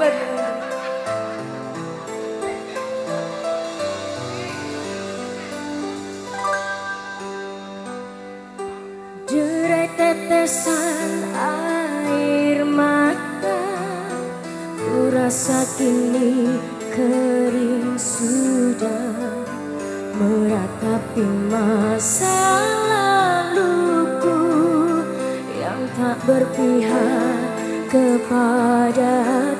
sabar tetesan air mata Ku rasa kini kering sudah Meratapi masa laluku Yang tak berpihak kepada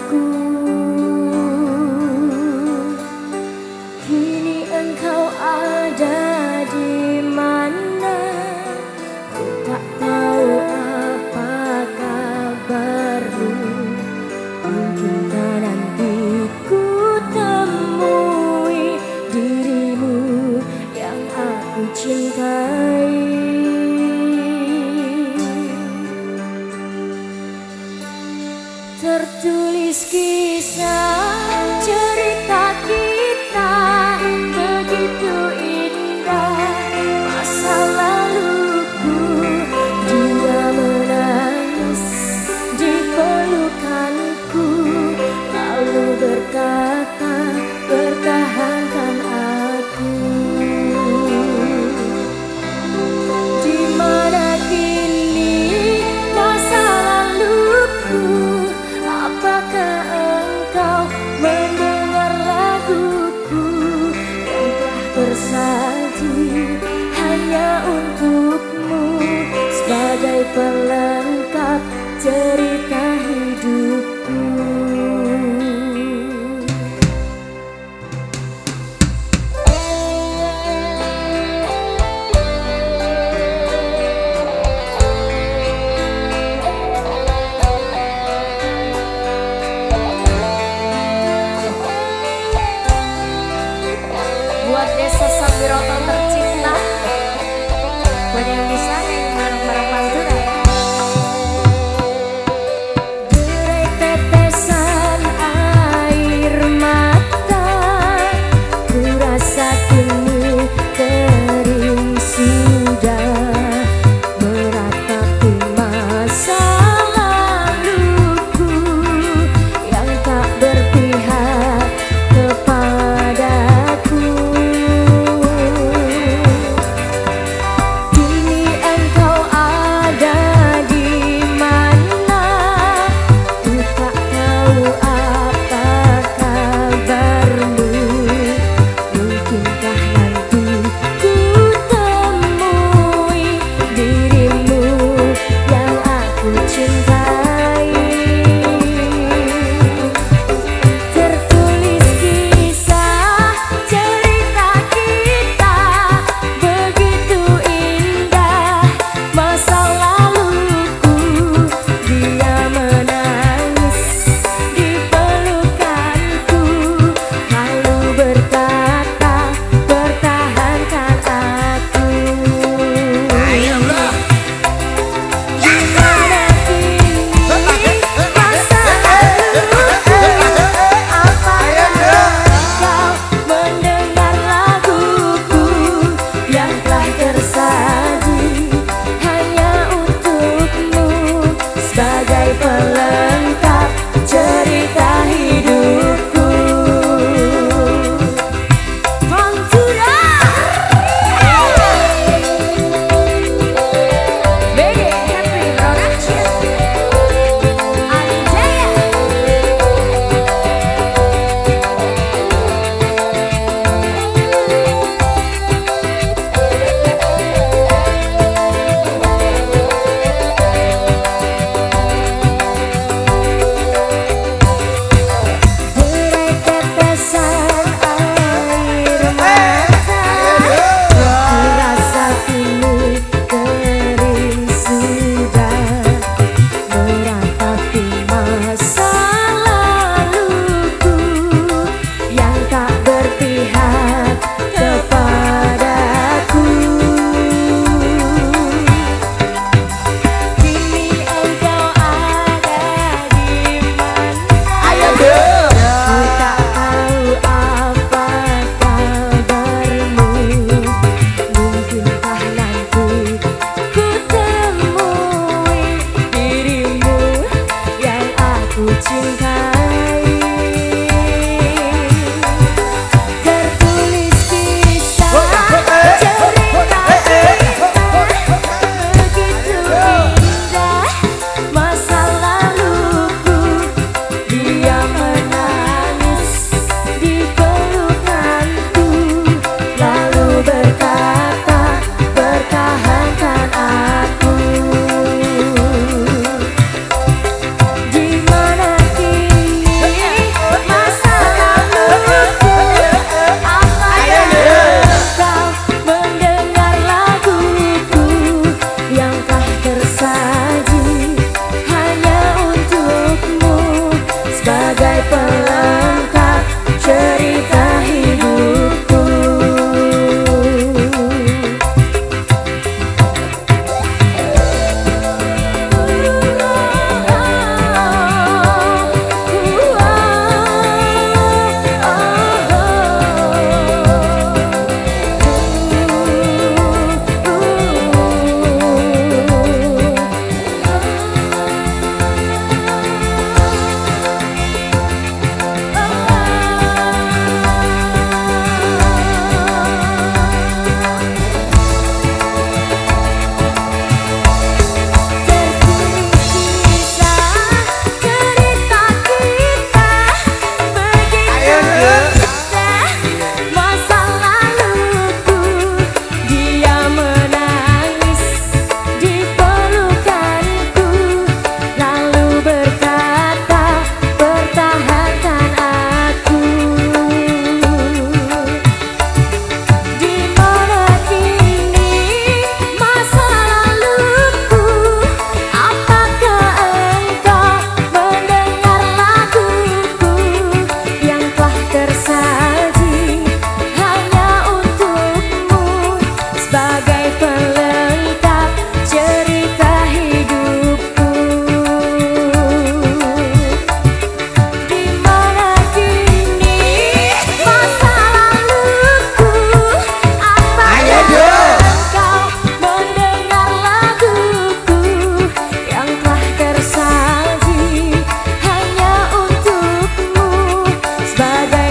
buat desa Sambiroto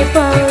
apa